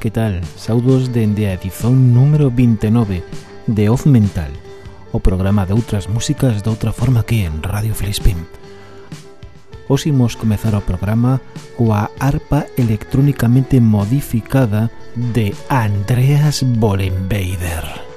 que tal? Saudos dende a edición número 29 de Off Mental, o programa de outras músicas de outra forma que en Radio Flispim. Os imos comezar o programa coa arpa electrónicamente modificada de Andreas Bollenbeider.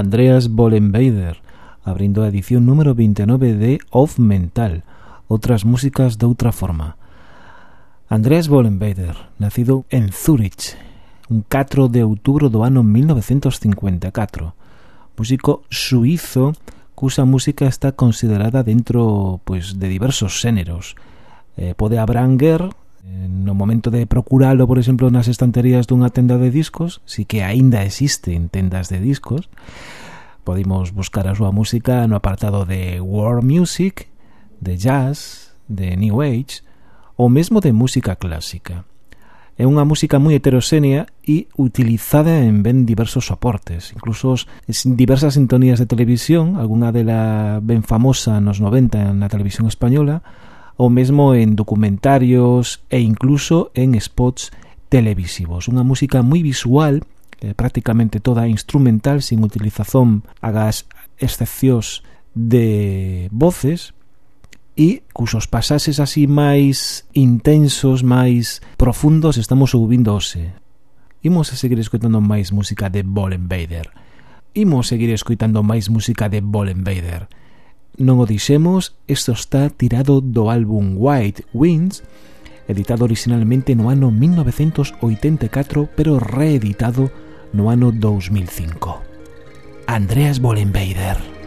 Andreas Bollenweider, abrindo a edición número 29 de Off Mental, outras músicas de outra forma. Andreas Bollenweider, nacido en Zurich, un 4 de outubro do ano 1954, músico suizo cusa música está considerada dentro pois de diversos xéneros. Eh, pode abranger Eh, no momento de procuralo, por exemplo, nas estanterías dunha tenda de discos, si que aínda existen tendas de discos, podimos buscar a súa música no apartado de world music, de jazz, de new age ou mesmo de música clásica. É unha música moi heteroxénea e utilizada en ben diversos soportes, incluso diversas sintonías de televisión, algunha dela ben famosa nos 90 na televisión española, ou mesmo en documentarios e incluso en spots televisivos. Unha música moi visual, eh, prácticamente toda instrumental, sin utilización agas excepcións de voces, e cusos pasaxes así máis intensos, máis profundos estamos ouvindose. Imos a seguir escoitando máis música de Bolen Vader. Imos seguir escoitando máis música de Bolen Vader non o dixemos, isto está tirado do álbum White Winds, editado originalmente no ano 1984, pero reeditado no ano 2005. Andreas Bollenweider.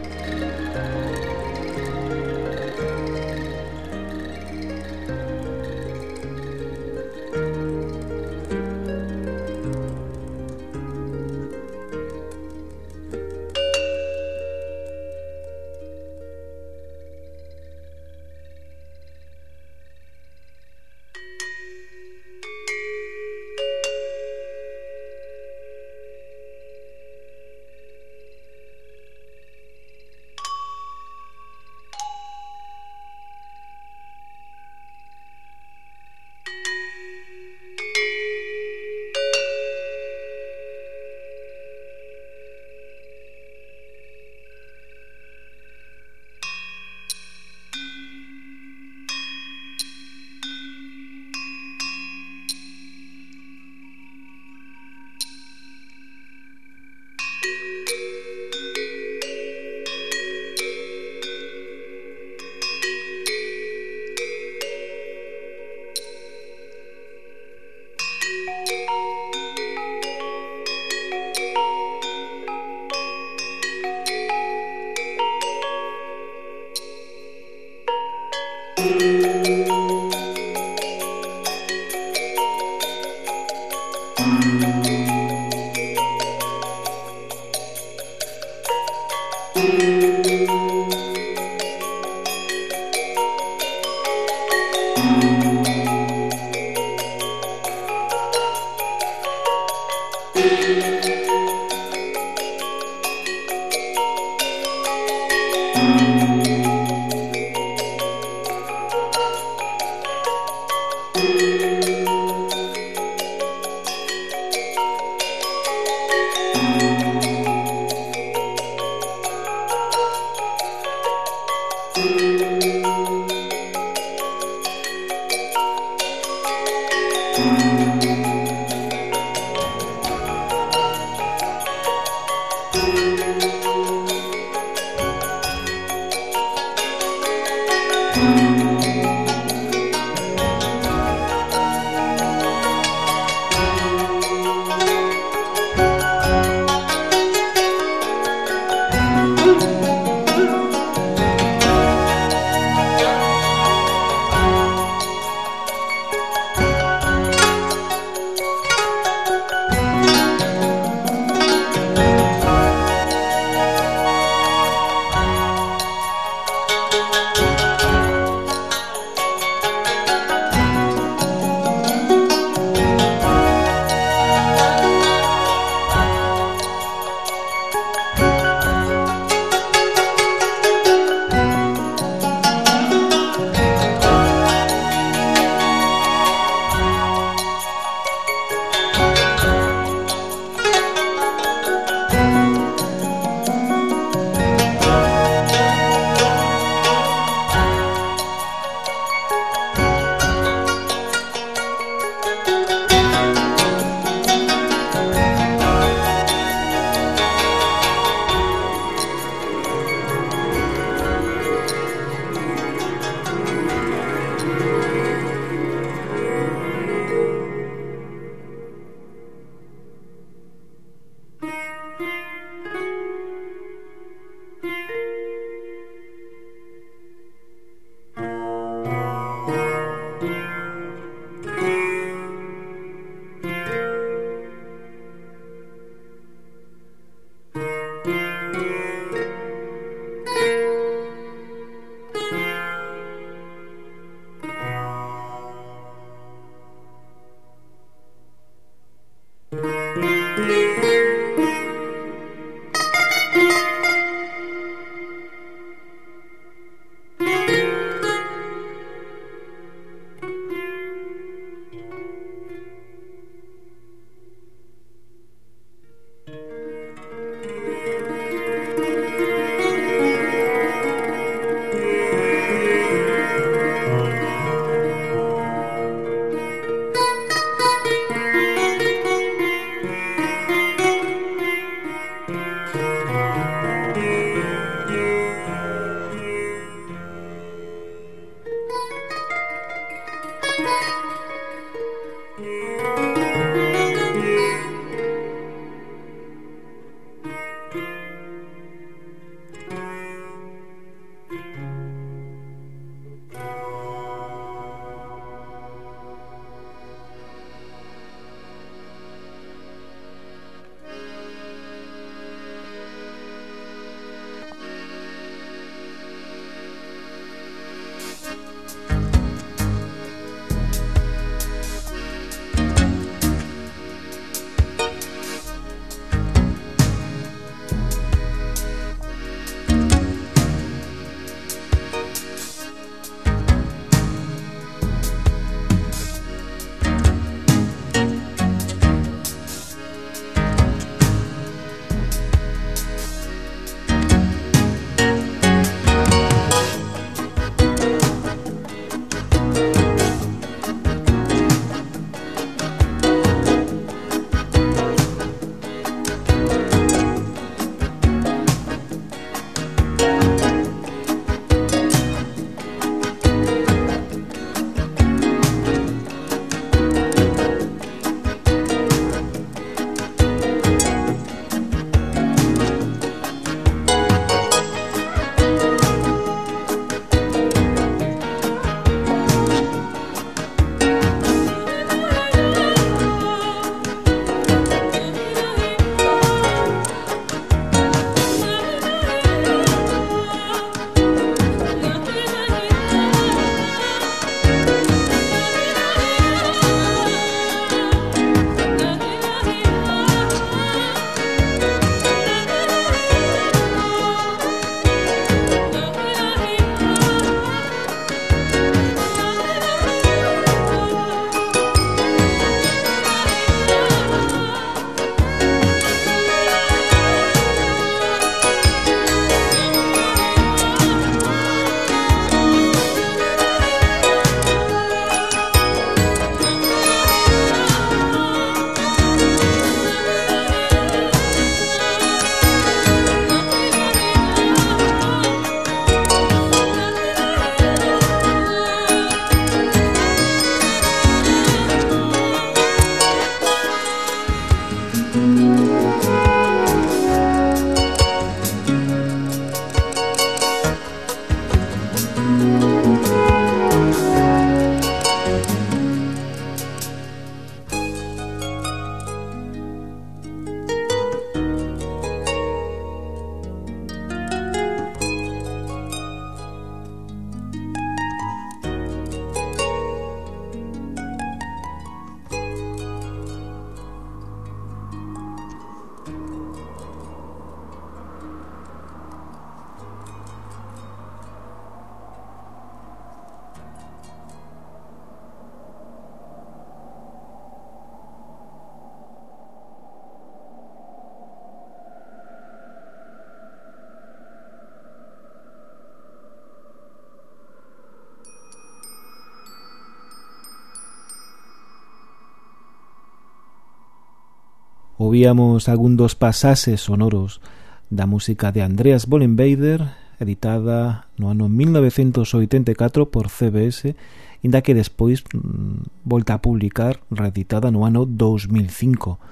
ouvíamos algún dos pasases sonoros da música de Andreas Bollenweider editada no ano 1984 por CBS inda que despois mm, volta a publicar reeditada no ano 2005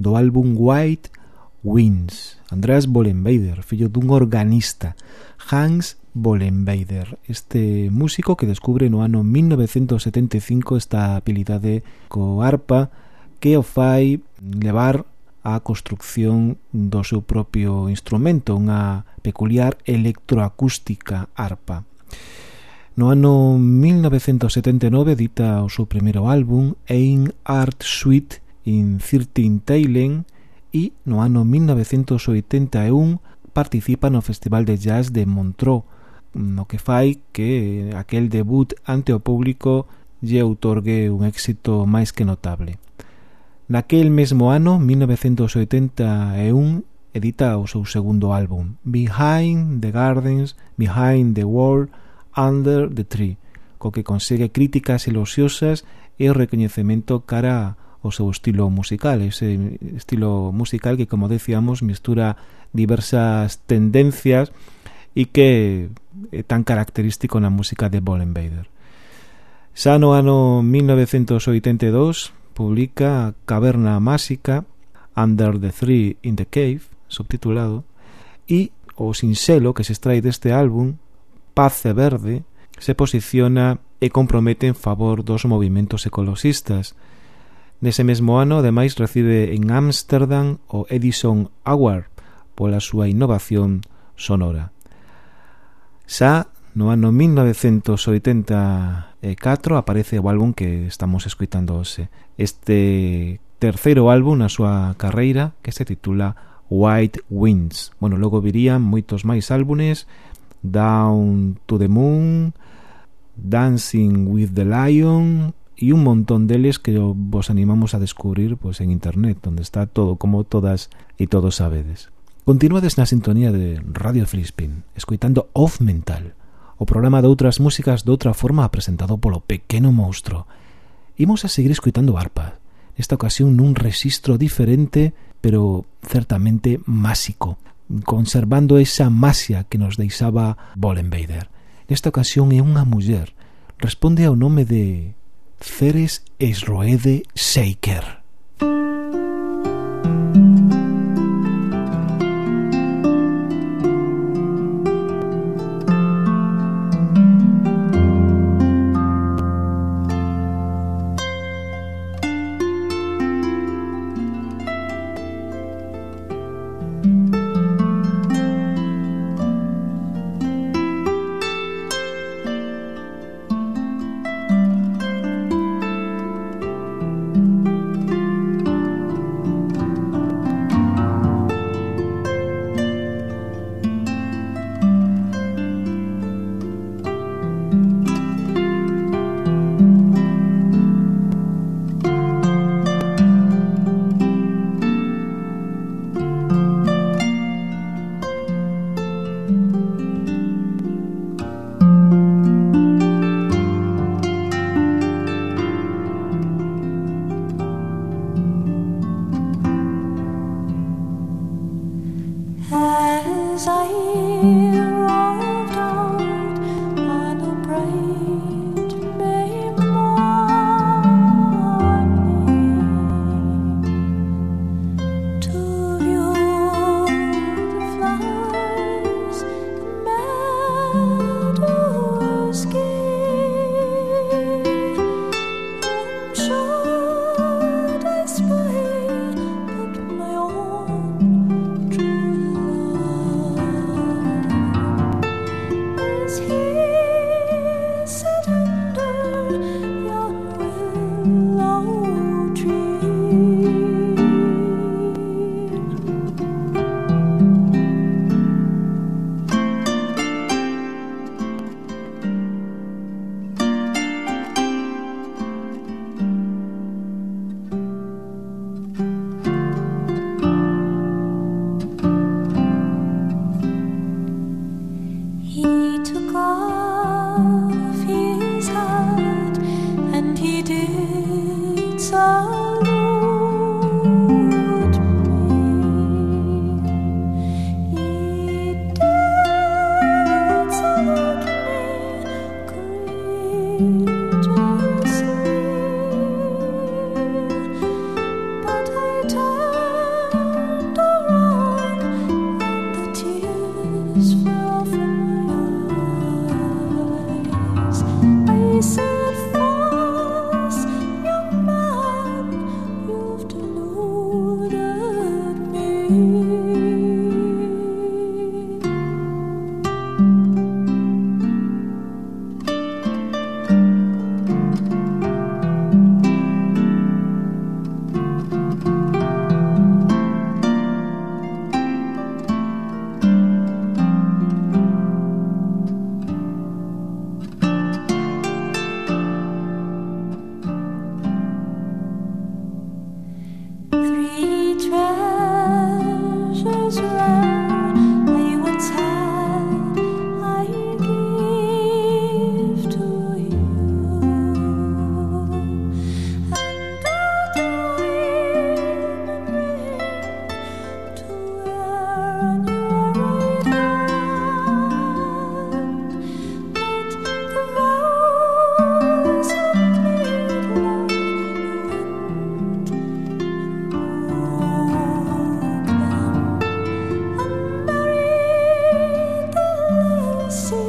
do álbum White Winds. Andreas Bollenweider, fillo dun organista Hans Bollenweider este músico que descubre no ano 1975 esta habilidade co arpa que o fai levar a construcción do seu propio instrumento, unha peculiar electroacústica arpa. No ano 1979 edita o seu primeiro álbum Ein Art Suite in 13 Teilen e no ano 1981 participa no Festival de Jazz de Montreux, no que fai que aquel debut ante o público lle outorgue un éxito máis que notable. Naquel mesmo ano, 1981, edita o seu segundo álbum, Behind the Gardens, Behind the Wall, Under the Tree, co que consegue críticas eloxiosas e o recoñecemento cara ao seu estilo musical, ese estilo musical que, como decíamos, mistura diversas tendencias e que é tan característico na música de Bollenbader. Xa no ano 1982, publica Caverna Másica, Under the Three in the Cave, subtitulado, e o sinxelo que se extrai deste álbum, Pace Verde, se posiciona e compromete en favor dos movimentos ecoloxistas. Nese mesmo ano, ademais, recibe en Ámsterdam o Edison Award pola súa innovación sonora. Xa no ano 1984 aparece o álbum que estamos escuitando hoxe, este terceiro álbum na súa carreira que se titula White Winds. Bueno, logo virían moitos máis álbumes, Down to the Moon, Dancing with the Lion e un montón deles que vos animamos a descubrir pois, pues, en internet, onde está todo como todas e todos sabedes. Continuades na sintonía de Radio Flispin, escoitando Off Mental, o programa de outras músicas de outra forma presentado polo pequeno monstro, Imos a seguir escuitando arpa, esta ocasión nun rexistro diferente, pero certamente másico, conservando esa masia que nos deixaba Bollenweider. Nesta ocasión é unha muller, responde ao nome de Ceres Esroede Seiker. assim.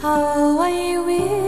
How I wish.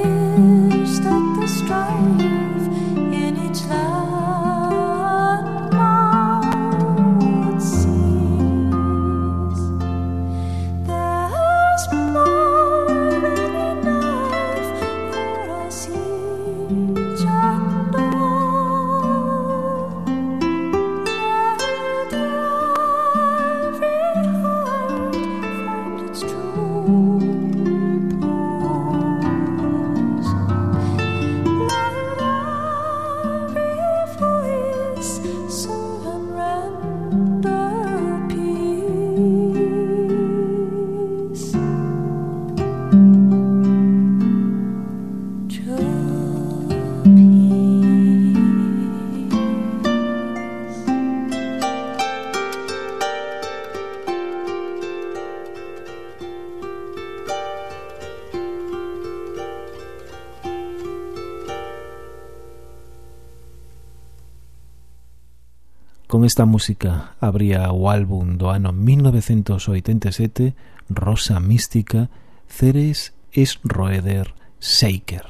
esta música abría o álbum do ano 1987 Rosa Mística Ceres Schroeder Seiker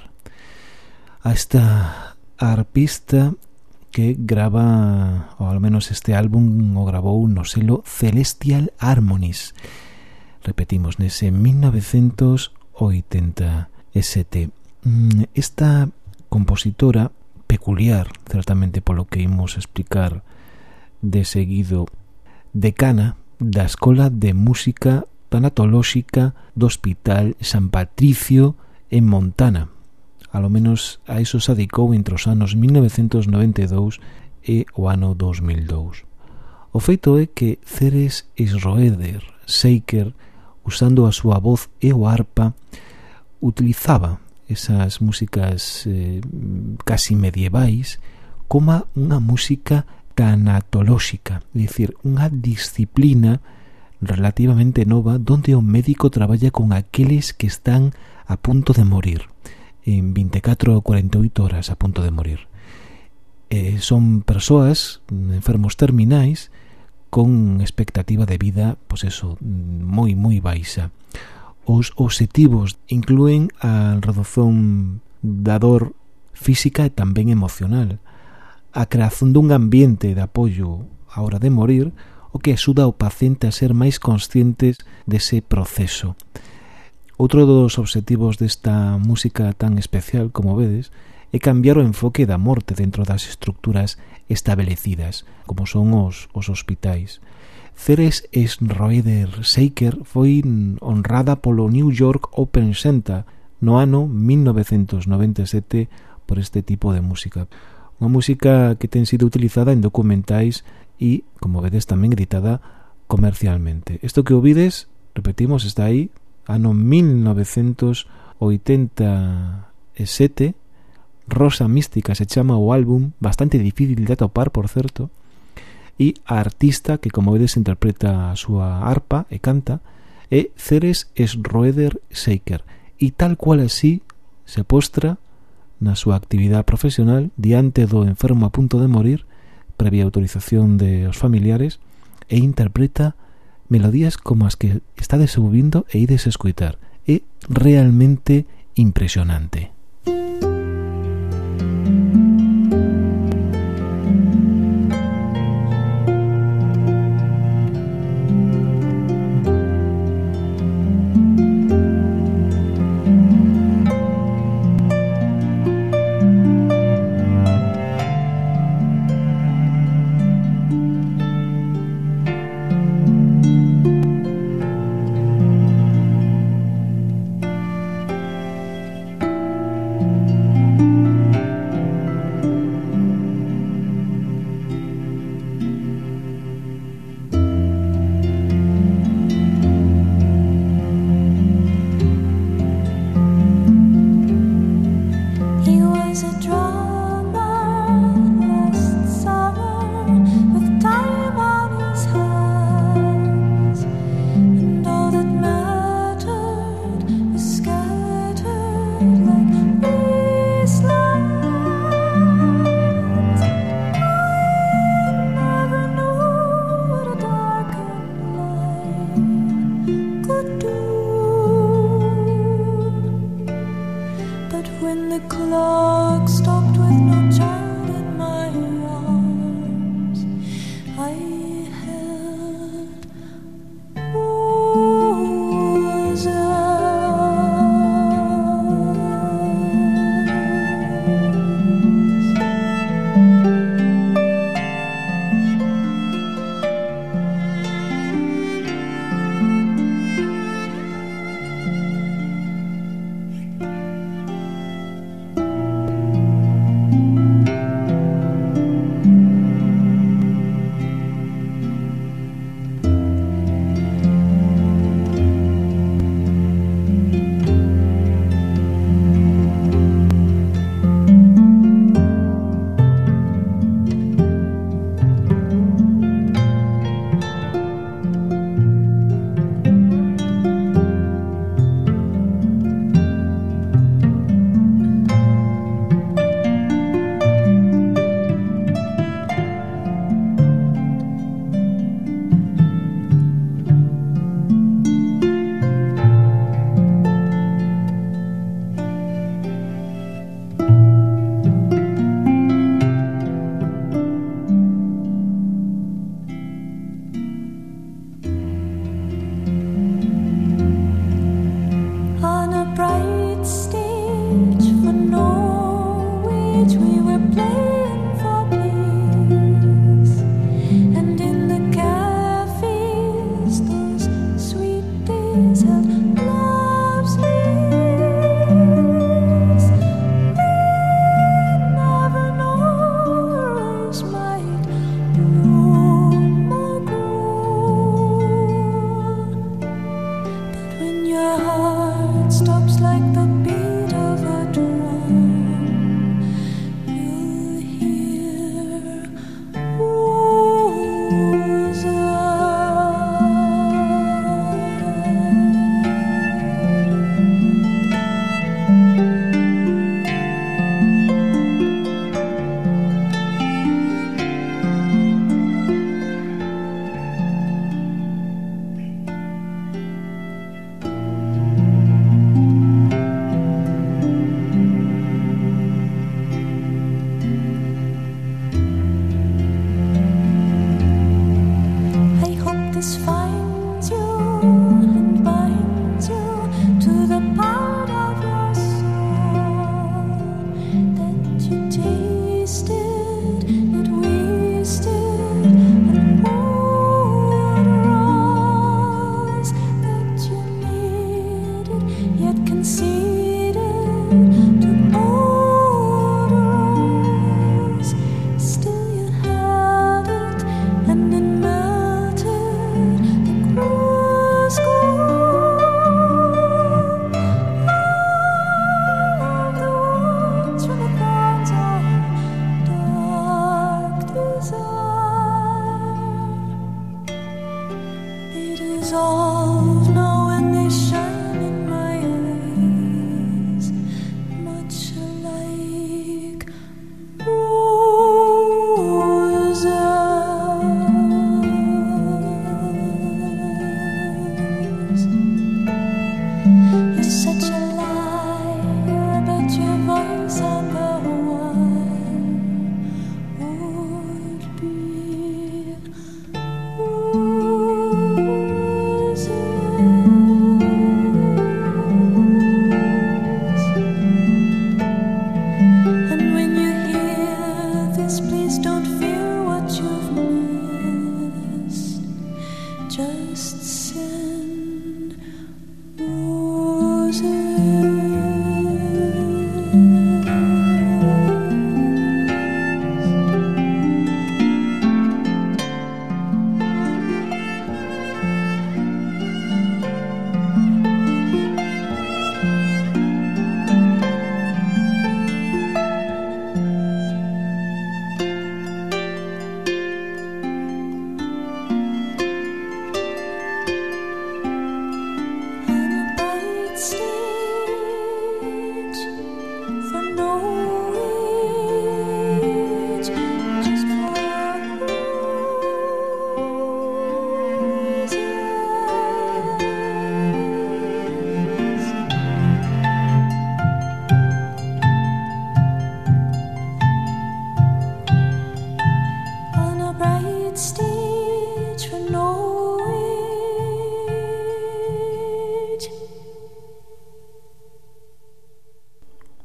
A esta arpista que grava, ou ao menos este álbum o grabou no selo Celestial Harmonies. Repetimos, nese 1987. Mm, esta compositora peculiar, certamente polo que imos explicar de seguido decana da Escola de Música Tanatolóxica do Hospital San Patricio en Montana. A lo menos a iso se adicou entre os anos 1992 e o ano 2002. O feito é que Ceres Schroeder Seiker, usando a súa voz e o arpa, utilizaba esas músicas eh, casi medievais como unha música tanatolóxica, é dicir, unha disciplina relativamente nova donde o médico traballa con aqueles que están a punto de morir, en 24 ou 48 horas a punto de morir. Eh, son persoas, enfermos terminais, con expectativa de vida, pois eso, moi moi baixa. Os obxectivos inclúen a redución da dor física e tamén emocional, a creación dun ambiente de apoio á hora de morir o que axuda ao paciente a ser máis conscientes dese proceso. Outro dos obxectivos desta música tan especial, como vedes, é cambiar o enfoque da morte dentro das estructuras establecidas, como son os, os hospitais. Ceres Schroeder Seiker foi honrada polo New York Open Center no ano 1997 por este tipo de música unha música que ten sido utilizada en documentais e, como vedes, tamén editada comercialmente. Isto que ouvides, repetimos, está aí, ano 1987, Rosa Mística se chama o álbum, bastante difícil de atopar, por certo, e a artista que, como vedes, interpreta a súa arpa e canta, é Ceres Schroeder Seiker. E tal cual así se postra na súa actividade profesional diante do enfermo a punto de morir, previa autorización de os familiares, e interpreta melodías como as que está ouvindo e ides escuitar. É realmente impresionante. Música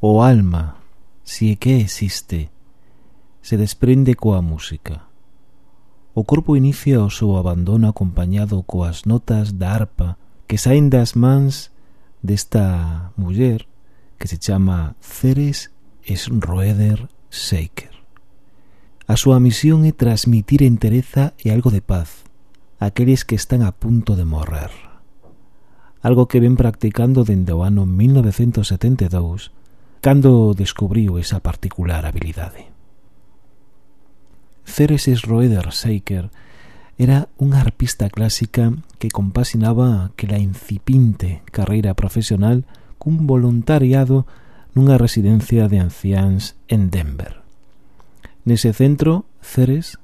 O alma, si é que existe, se desprende coa música. O corpo inicia o seu abandono acompañado coas notas da arpa que saen das mans desta muller que se chama Ceres Schroeder Shaker. A súa misión é transmitir entereza e algo de paz a aqueles que están a punto de morrer. Algo que ven practicando dende o ano 1972 cando descubriu esa particular habilidade. Ceres Roeder Seiker era unha arpista clásica que compasinaba que la incipinte carreira profesional cun voluntariado nunha residencia de anciáns en Denver. Nese centro, Ceres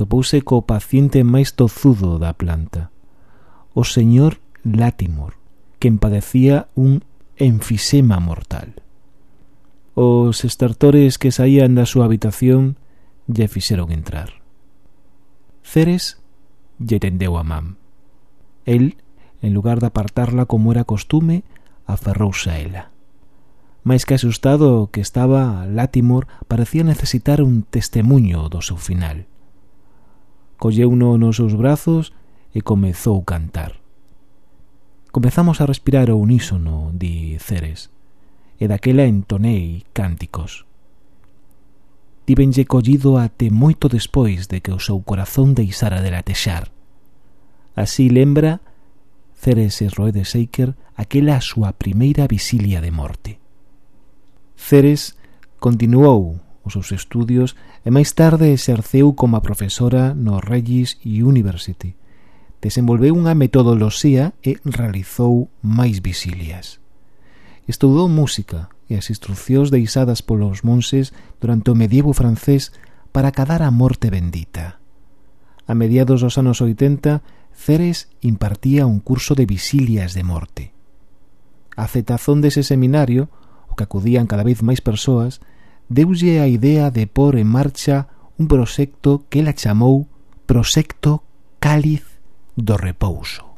topouse co paciente máis tozudo da planta, o señor Latimore, quen padecía un enfisema mortal. Os estartores que saían da súa habitación lle fixeron entrar. Ceres lle tendeu a man. El, en lugar de apartarla como era costume, aferrouse a ela. Mais que asustado que estaba, Latimor parecía necesitar un testemunho do seu final. Colleuno nos seus brazos e comezou a cantar. Comezamos a respirar o unísono, di Ceres e daquela entonei cánticos. Tívenlle collido até moito despois de que o seu corazón deixara de latexar. Así lembra Ceres Roede Seiker aquela a súa primeira visilia de morte. Ceres continuou os seus estudios e máis tarde exerceu como profesora no Regis University. Desenvolveu unha metodoloxía e realizou máis visilias. Estudou música e as instruccións deixadas polos monses durante o medievo francés para cadar a morte bendita. A mediados dos anos 80, Ceres impartía un curso de visilias de morte. A cetazón dese seminario, o que acudían cada vez máis persoas, deulle a idea de pôr en marcha un proxecto que la chamou Proxecto Cáliz do Repouso.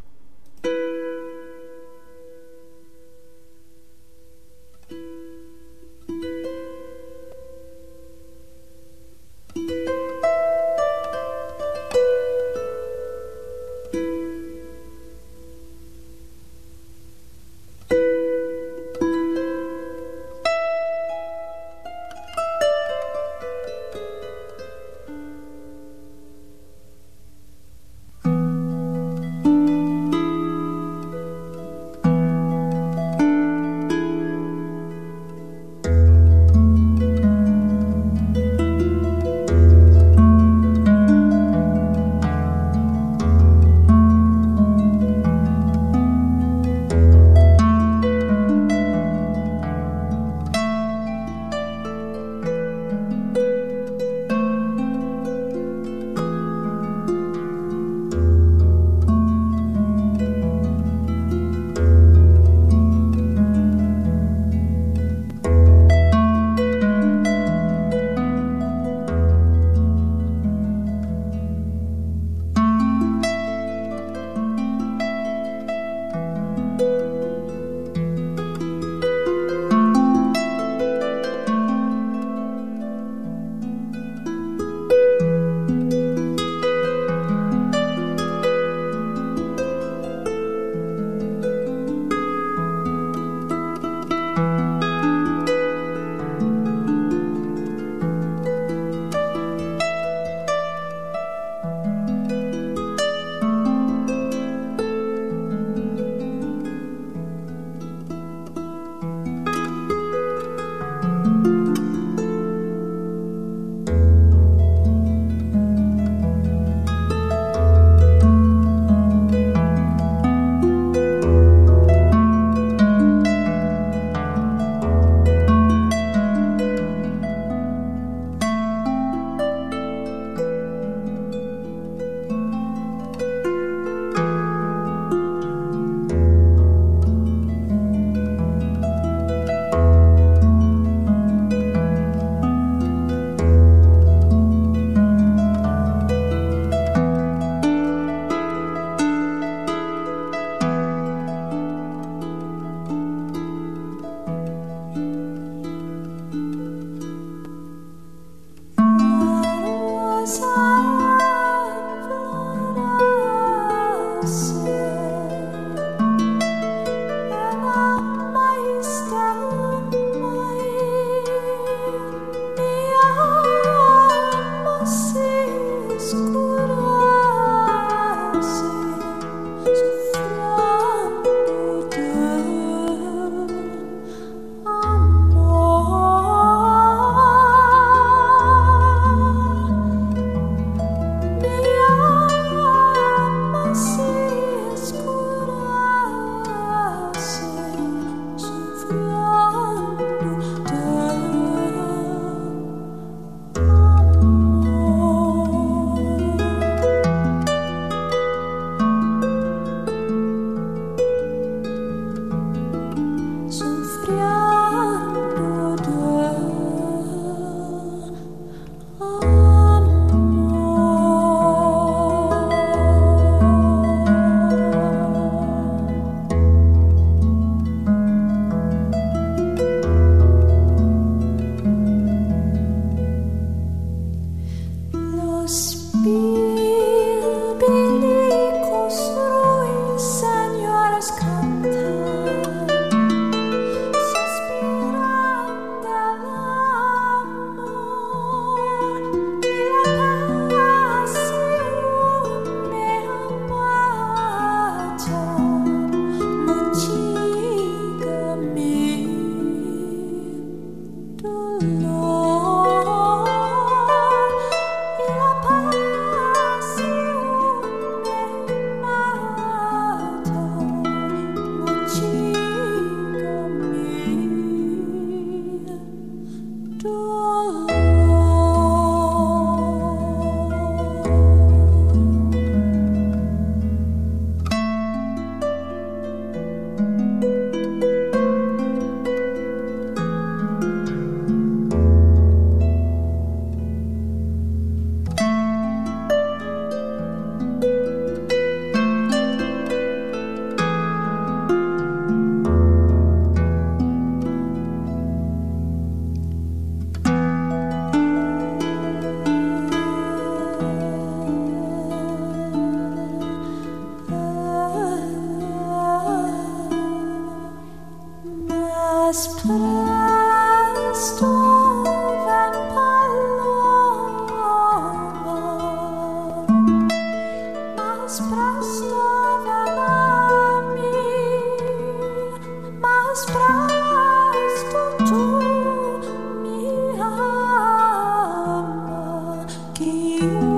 you.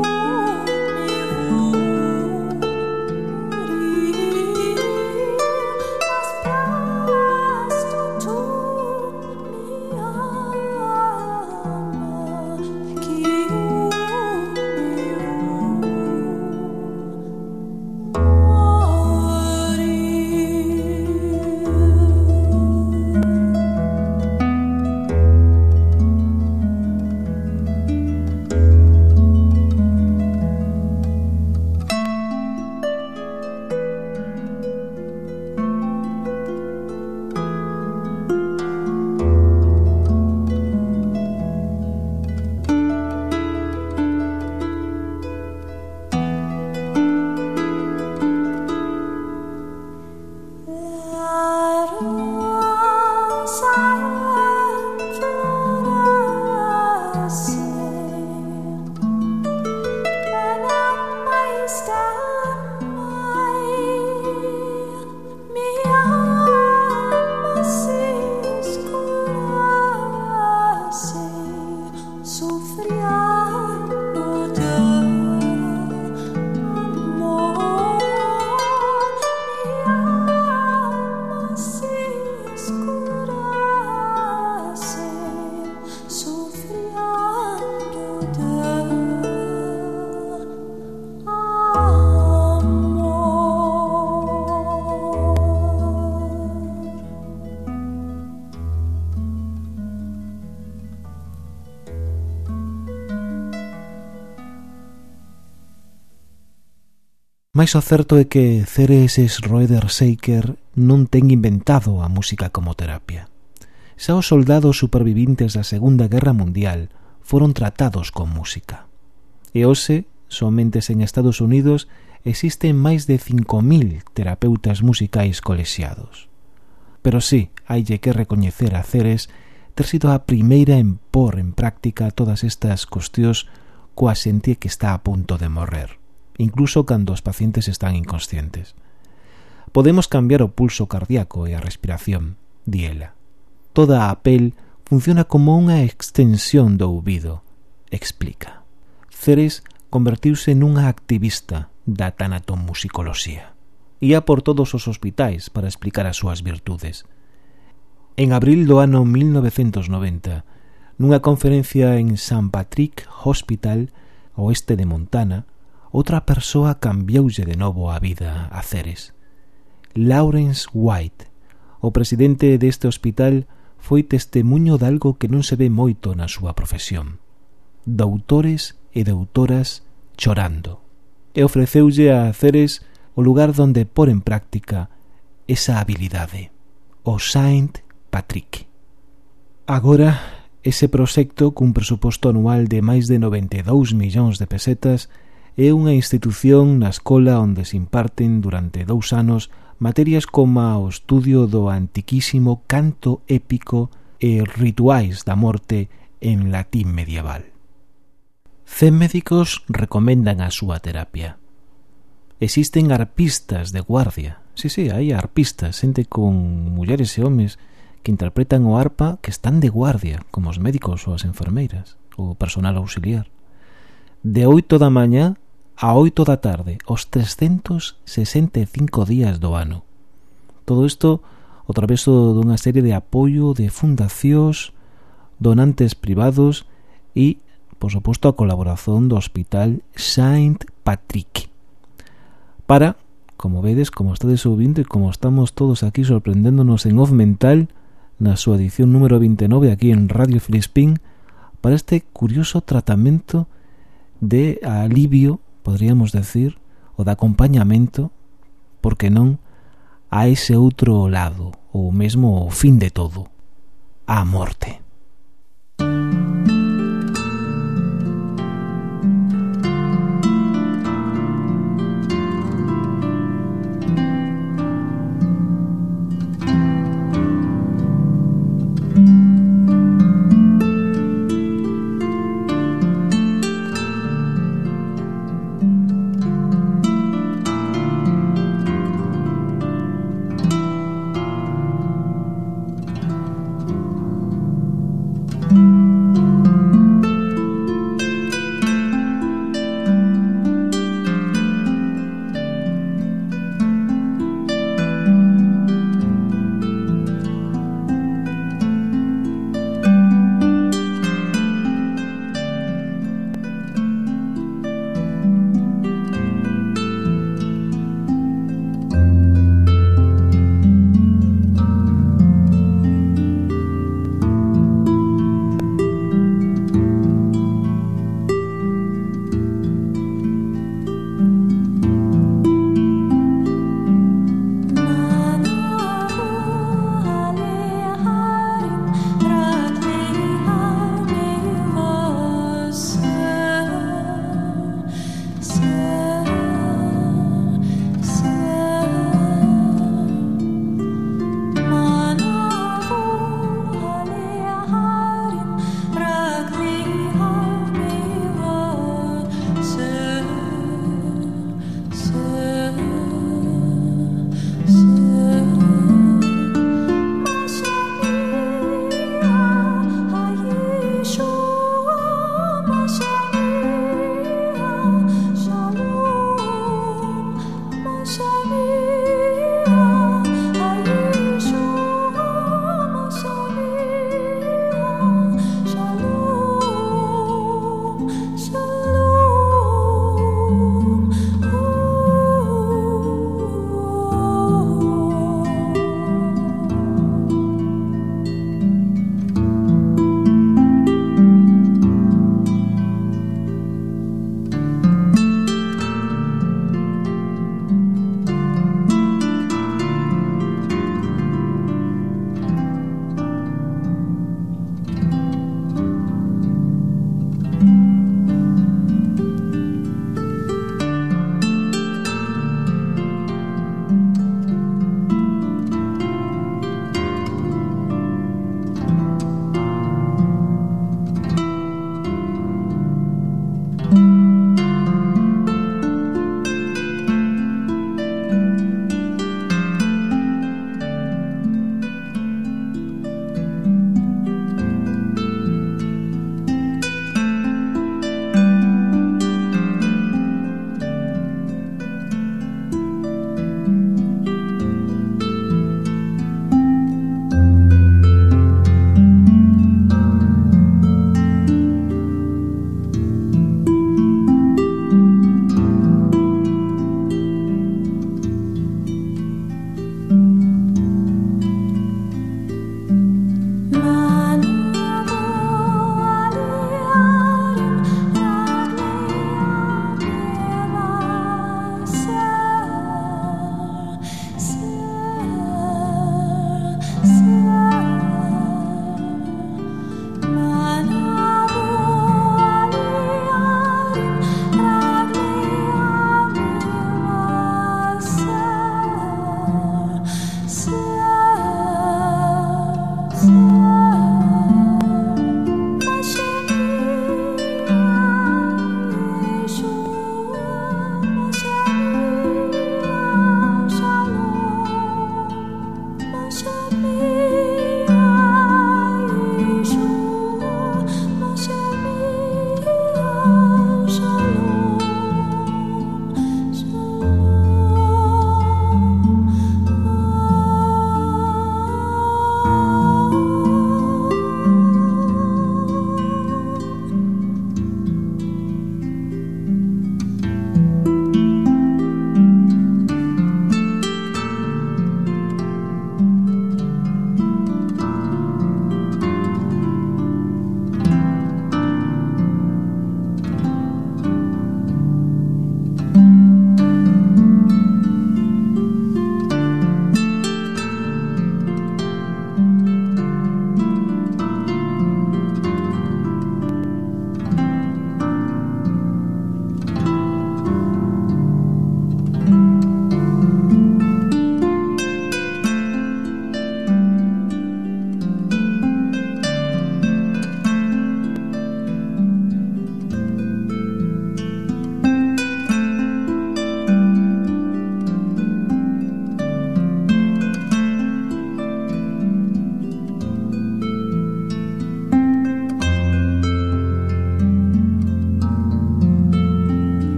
Mais o certo é que Ceres Roeder Seiker non ten inventado a música como terapia. Xa os soldados supervivintes da Segunda Guerra Mundial foron tratados con música. E hoxe, somente en Estados Unidos, existen máis de 5.000 terapeutas musicais colexiados. Pero sí, haille que recoñecer a Ceres ter sido a primeira en por en práctica todas estas cuestións coa xente que está a punto de morrer incluso cando os pacientes están inconscientes. Podemos cambiar o pulso cardíaco e a respiración, diela. Toda a pel funciona como unha extensión do ouvido, explica. Ceres convertiuse nunha activista da tanatomusicoloxía. Ia por todos os hospitais para explicar as súas virtudes. En abril do ano 1990, nunha conferencia en St. Patrick Hospital, oeste de Montana, outra persoa cambioulle de novo a vida a Ceres. Lawrence White, o presidente deste hospital, foi testemunho de algo que non se ve moito na súa profesión. Doutores e doutoras chorando. E ofreceulle a Ceres o lugar donde por en práctica esa habilidade, o Saint Patrick. Agora, ese proxecto cun presuposto anual de máis de 92 millóns de pesetas é unha institución na escola onde se imparten durante dous anos materias como o estudio do antiquísimo canto épico e rituais da morte en latín medieval. Cen médicos recomendan a súa terapia. Existen arpistas de guardia. Sí, sí, hai arpistas, xente con mulleres e homes que interpretan o arpa que están de guardia, como os médicos ou as enfermeiras, o personal auxiliar. De oito da mañá a 8 da tarde, os 365 días do ano. Todo isto o traveso dunha serie de apoio de fundacións, donantes privados e, por suposto, a colaboración do Hospital Saint Patrick. Para, como vedes, como estades ouvindo e como estamos todos aquí sorprendéndonos en Off Mental, na súa edición número 29 aquí en Radio Filispín, para este curioso tratamento de alivio podríamos decir, o de acompañamento, porque non, a ese outro lado, ou mesmo o fin de todo, a morte. Música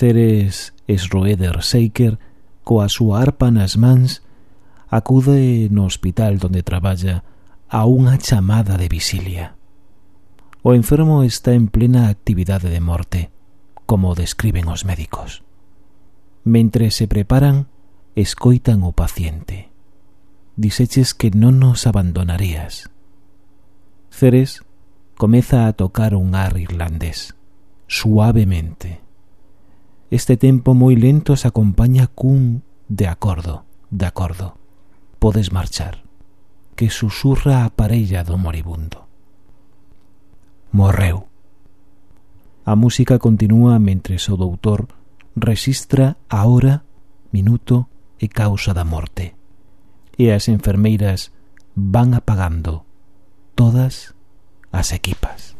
Ceres Schroeder Seiker coa súa arpa nas mans acude no hospital onde traballa a unha chamada de visilia. O enfermo está en plena actividade de morte, como describen os médicos. Mentre se preparan, escoitan o paciente. Diseches que non nos abandonarías. Ceres comeza a tocar un ar irlandés, suavemente. Este tempo moi lento se acompaña cun de acordo, de acordo. Podes marchar, que susurra a parella do moribundo. Morreu. A música continúa mentre o doutor resistra a hora, minuto e causa da morte. E as enfermeiras van apagando todas as equipas.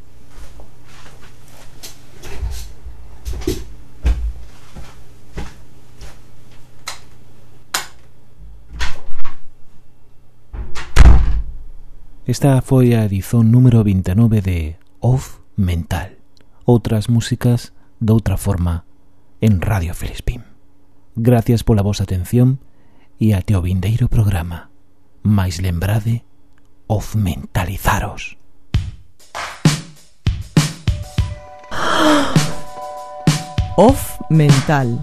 Esta foi a edición número 29 de Off Mental. Outras músicas doutra forma en Radio Felispín. Gracias pola vosa atención e até o vindeiro programa. Mais lembrade, of mentalizaros. Off Mental.